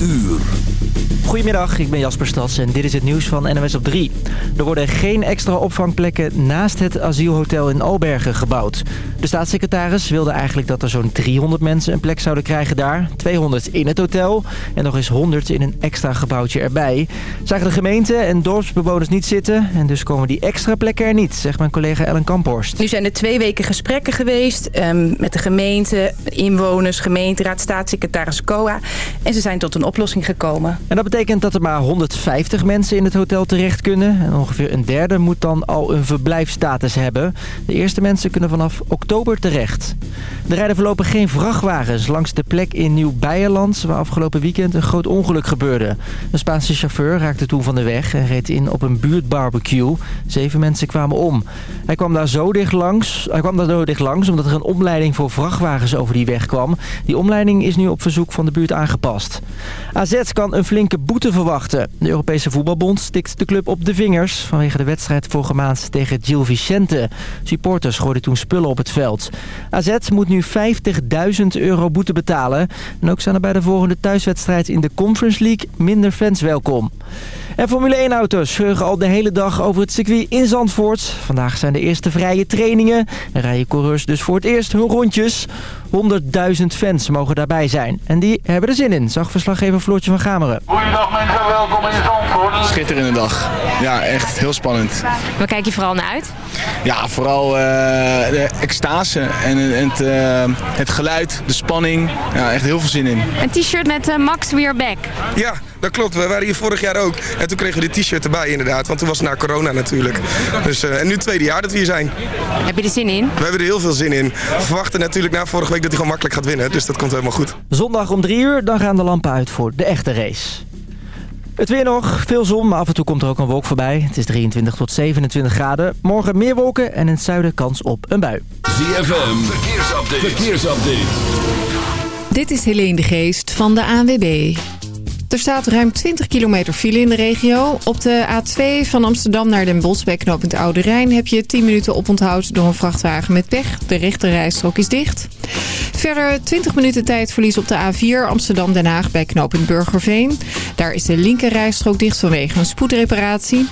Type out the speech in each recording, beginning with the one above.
uur. Goedemiddag, ik ben Jasper Stads en dit is het nieuws van NOS op 3. Er worden geen extra opvangplekken naast het asielhotel in Albergen gebouwd. De staatssecretaris wilde eigenlijk dat er zo'n 300 mensen een plek zouden krijgen daar. 200 in het hotel en nog eens 100 in een extra gebouwtje erbij. Zagen de gemeente en dorpsbewoners niet zitten en dus komen die extra plekken er niet, zegt mijn collega Ellen Kamphorst. Nu zijn er twee weken gesprekken geweest ehm, met de gemeente, inwoners, gemeenteraad, staatssecretaris COA. En ze zijn tot een oplossing gekomen. En dat betekent dat er maar 150 mensen in het hotel terecht kunnen. En ongeveer een derde moet dan al een verblijfstatus hebben. De eerste mensen kunnen vanaf oktober terecht. Er rijden voorlopig geen vrachtwagens langs de plek in Nieuw-Beierland... waar afgelopen weekend een groot ongeluk gebeurde. Een Spaanse chauffeur raakte toen van de weg en reed in op een buurtbarbecue. Zeven mensen kwamen om. Hij kwam daar zo dicht langs, hij kwam daar zo dicht langs omdat er een omleiding voor vrachtwagens over die weg kwam. Die omleiding is nu op verzoek van de buurt aangepast. AZ kan een flinke boete verwachten. De Europese Voetbalbond stikt de club op de vingers... vanwege de wedstrijd vorige maand tegen Gil Vicente. Supporters gooiden toen spullen op het veld. AZ moet nu 50.000 euro boete betalen. En ook zijn er bij de volgende thuiswedstrijd in de Conference League minder fans welkom. En Formule 1-auto's scheuren al de hele dag over het circuit in Zandvoort. Vandaag zijn de eerste vrije trainingen. En rijden coureurs dus voor het eerst hun rondjes. 100.000 fans mogen daarbij zijn. En die hebben er zin in, zag verslaggever Floortje van Gameren. Goeiedag mensen, welkom in Zandvoort. Schitterende dag. Ja, echt heel spannend. Waar kijk je vooral naar uit? Ja, vooral uh, de extase en het, uh, het geluid, de spanning. Ja, echt heel veel zin in. Een t-shirt met uh, Max We're Back. Ja, dat klopt. We waren hier vorig jaar ook. En toen kregen we de t-shirt erbij inderdaad. Want toen was het na corona natuurlijk. Dus, en nu het tweede jaar dat we hier zijn. Heb je er zin in? We hebben er heel veel zin in. We verwachten natuurlijk na vorige week dat hij gewoon makkelijk gaat winnen. Dus dat komt helemaal goed. Zondag om 3 uur, dan gaan de lampen uit voor de echte race. Het weer nog, veel zon, maar af en toe komt er ook een wolk voorbij. Het is 23 tot 27 graden. Morgen meer wolken en in het zuiden kans op een bui. ZFM, verkeersupdate. verkeersupdate. Dit is Helene de Geest van de ANWB. Er staat ruim 20 kilometer file in de regio. Op de A2 van Amsterdam naar Den Bosch bij knooppunt Oude Rijn... heb je 10 minuten oponthoud door een vrachtwagen met pech. De rechterrijstrook is dicht. Verder 20 minuten tijdverlies op de A4 Amsterdam-Den Haag bij knooppunt Burgerveen. Daar is de linkerrijstrook dicht vanwege een spoedreparatie.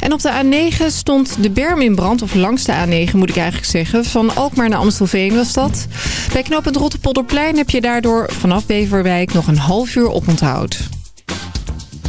En op de A9 stond de berm in brand, of langs de A9 moet ik eigenlijk zeggen. Van Alkmaar naar Amstelveen was dat. Bij knooppunt Rotterpolderplein heb je daardoor vanaf Beverwijk nog een half uur oponthoud.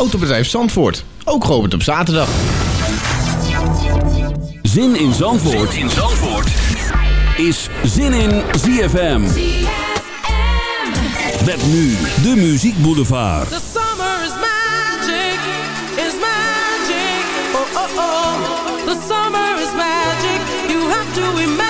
Autobedrijf Zandvoort, ook geopend op zaterdag. Zin in Zandvoort, zin in Zandvoort. is Zin in ZFM. Met nu de Muziek Boulevard. The summer is magic, is magic. Oh oh oh, the summer is magic. You have to imagine,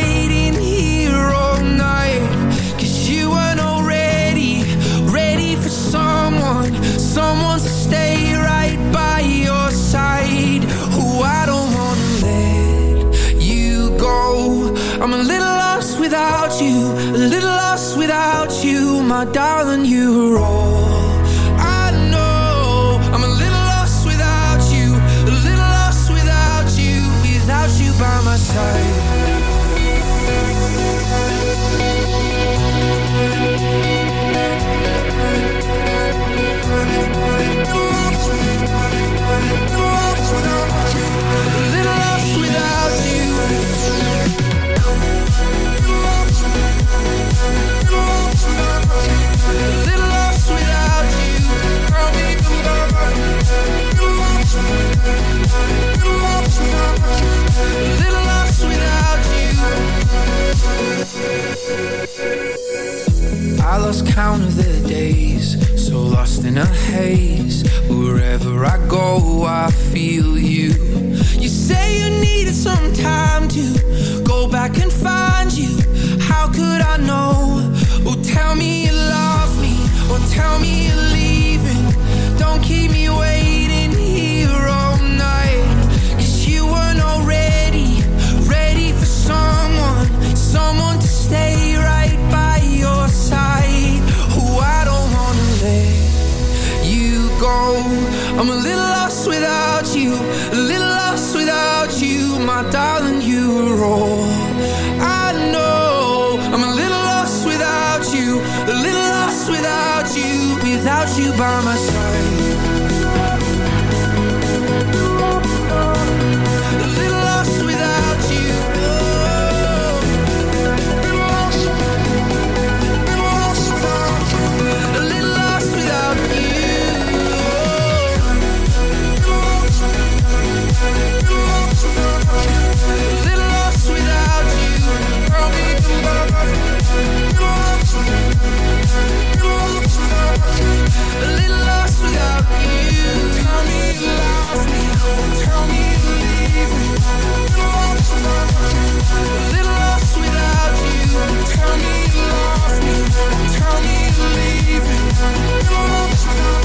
you, my darling. Lost count of the days, so lost in a haze. Wherever I go, I feel you. You say you needed some time to go back and find you. How could I know? Oh, tell me you love me, or tell me you're leaving. Don't keep me waiting here all night.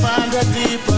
find a deeper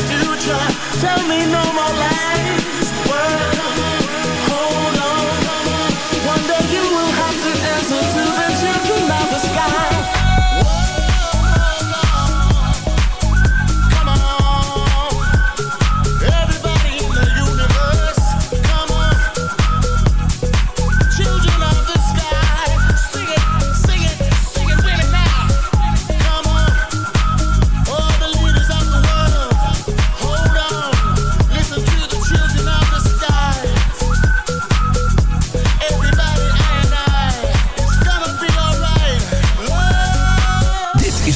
future. Tell me no more lies.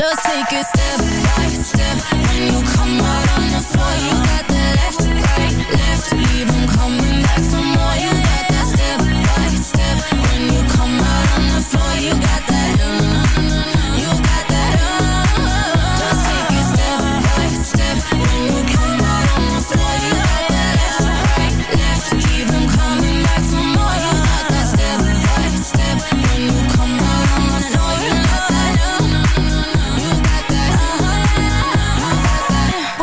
Just take a step by step.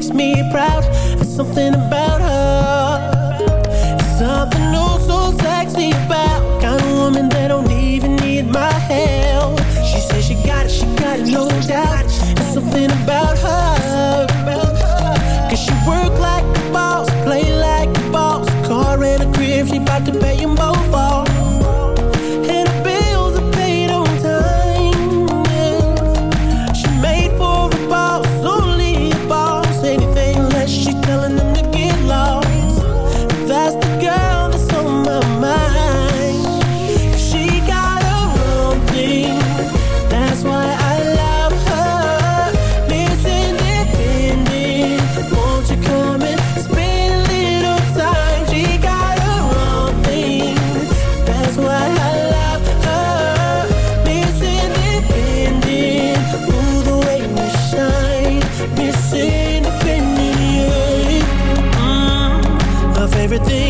makes me proud. There's something about her. everything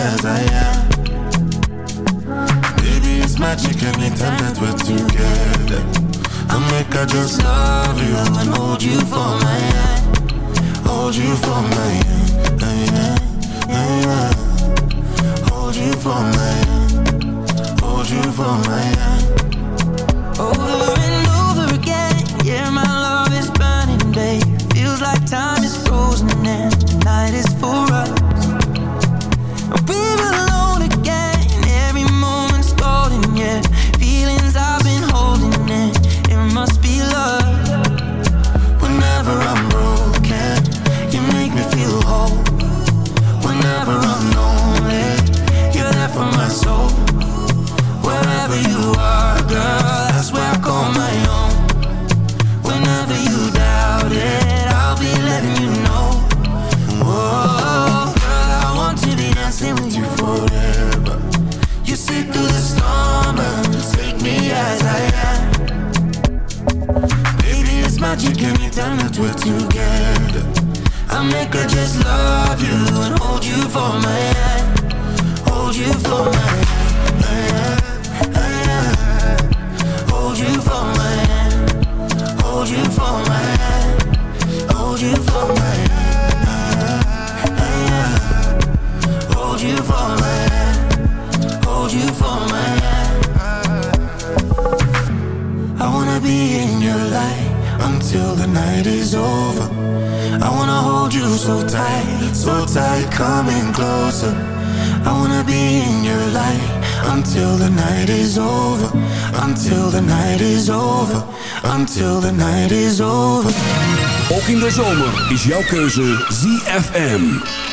As I am. Baby, it's magic anytime that we're together. I make I just love you and hold you for my hand. Hold you for my hand. hand, hand. Hold you for my hand. Hold you for my hand. Over and over again, yeah, my love is burning, babe. Feels like time is frozen and the night is for us. For my hand. Hold you for my hand. Hold you for my hand. Hold you for my hand. Hold you for my hand. Hold you for my hand. I wanna be in your light until the night is over. I wanna hold you so tight, so tight, coming closer. I wanna be in your light until the night is over. Until the night is over. Until the night is over. Ook in de zomer is jouw keuze ZFM.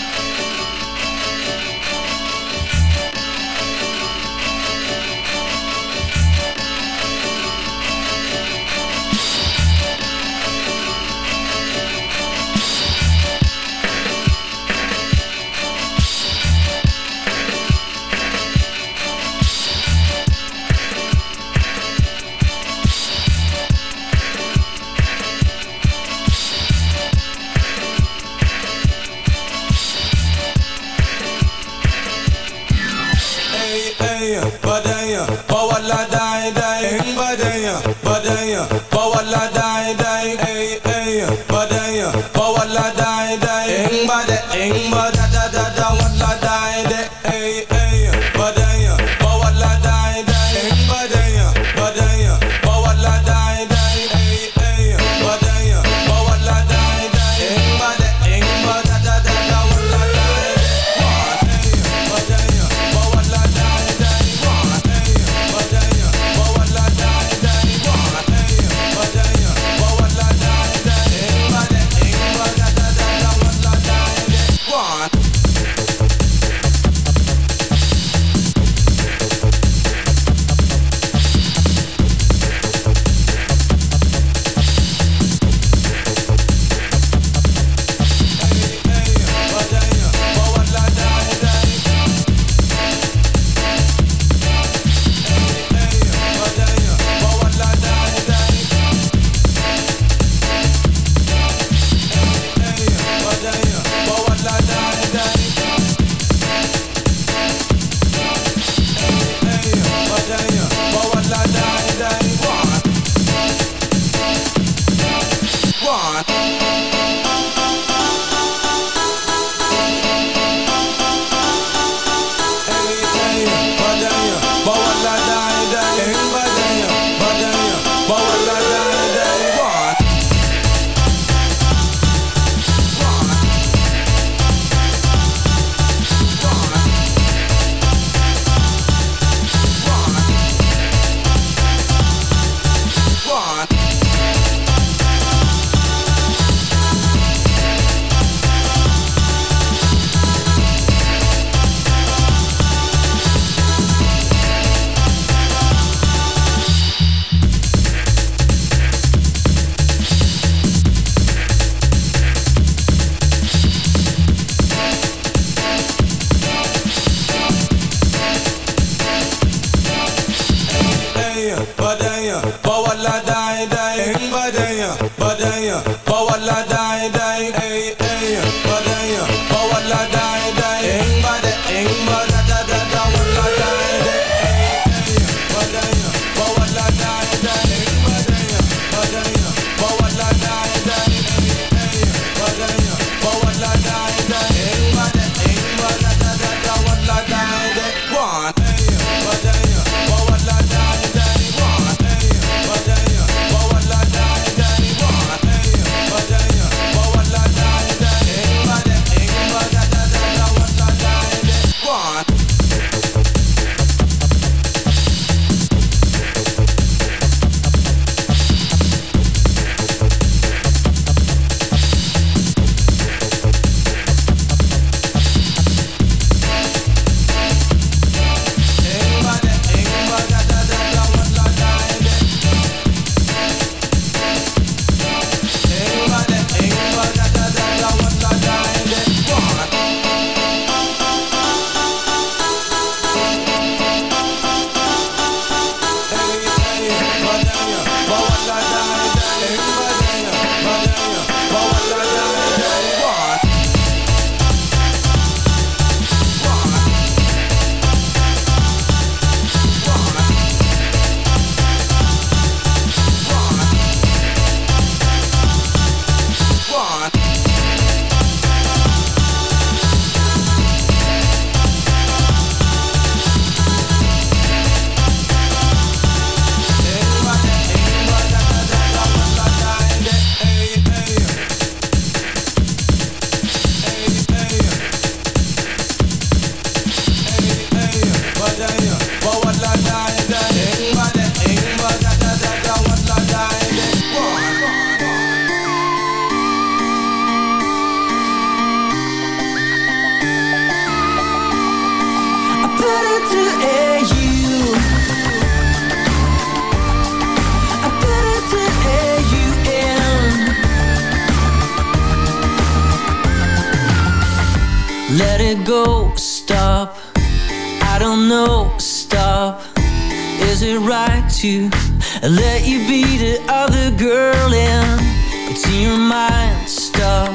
It's your mind, stop.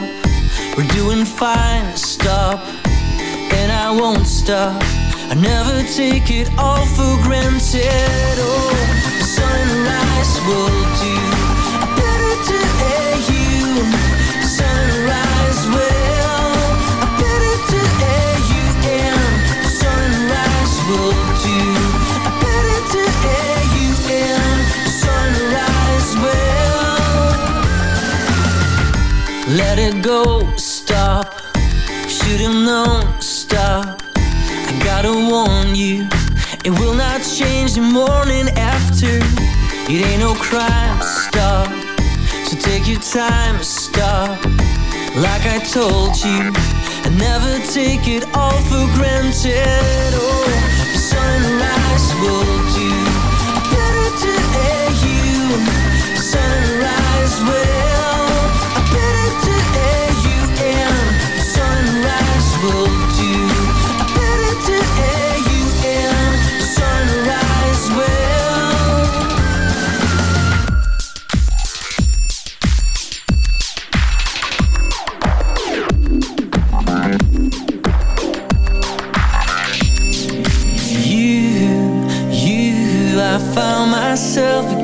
We're doing fine, stop. And I won't stop I never take it all for granted. Oh, sunrise will do. Better to air you. Sunrise will. Let it go, stop. Should've known, stop. I gotta warn you, it will not change the morning after. It ain't no crime, stop. So take your time, stop. Like I told you, and never take it all for granted. Oh, the sunrise will do. Better to air you. Sunrise will.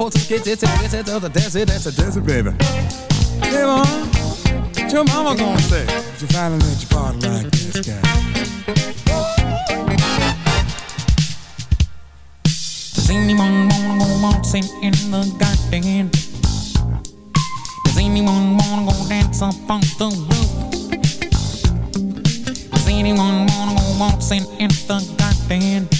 She's a two point get it, that's it, that's it, that's it, that's it, baby. Hey, mom, what your mama gonna say? If you finally let your body like this guy. Does anyone wanna go waltzing in the garden? Does anyone wanna go dance up on the roof? Does anyone wanna go waltzing in the garden?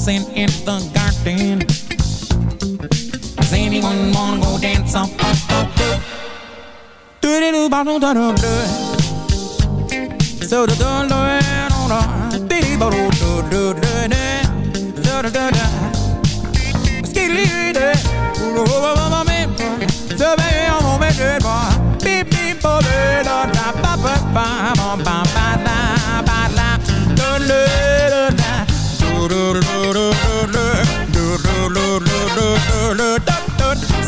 wanna in the garden? Does anyone wanna go dance up on the roof? Do do do ba do da do do. So do do do do do. Dee ba do do do do do. Do do do do. Skidly do. Do do ba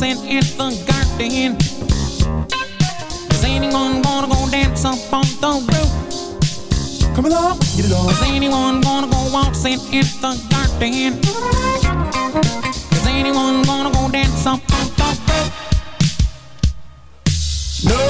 waltzing in the garden? Is anyone gonna go dance up on the roof? Come along, get it on. Is anyone gonna go waltzing in the garden? Is anyone gonna go dance up on the roof? No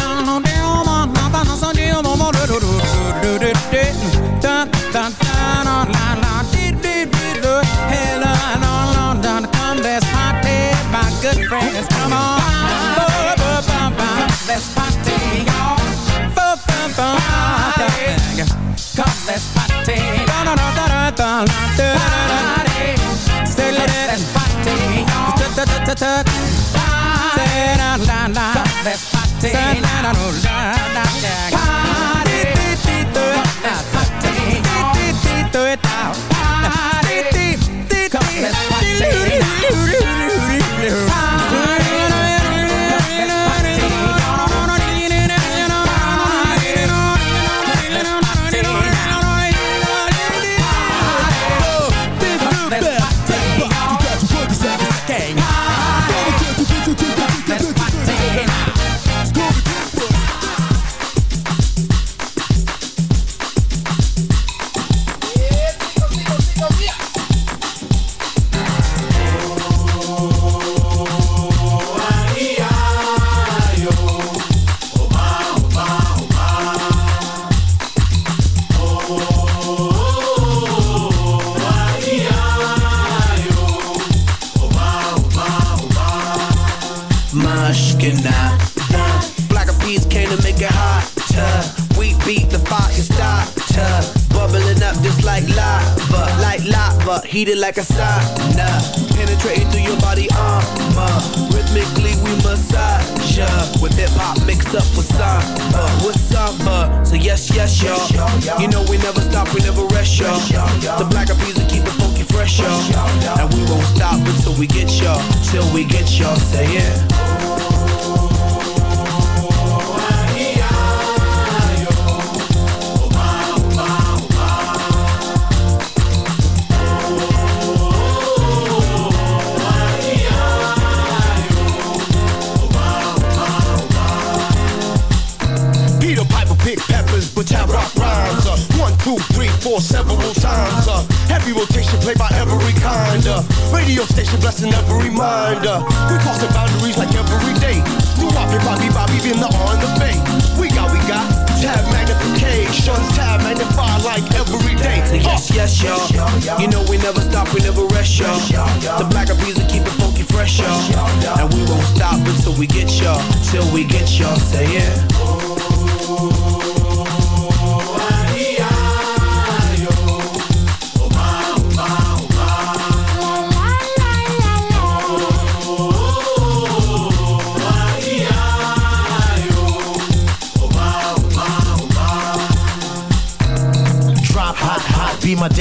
Sunday au Let's party, my good party, come on. Let's party, y'all. Let's party. Party Say let's party, y'all. Say la la Let's party. Tonight I know, da, da. Party, we get y'all, till we get y'all. Say yeah.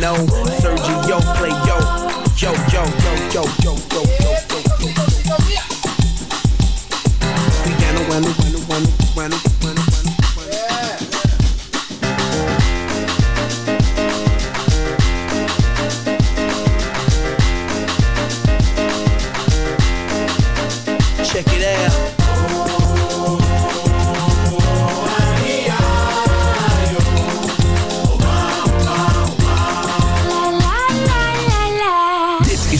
know.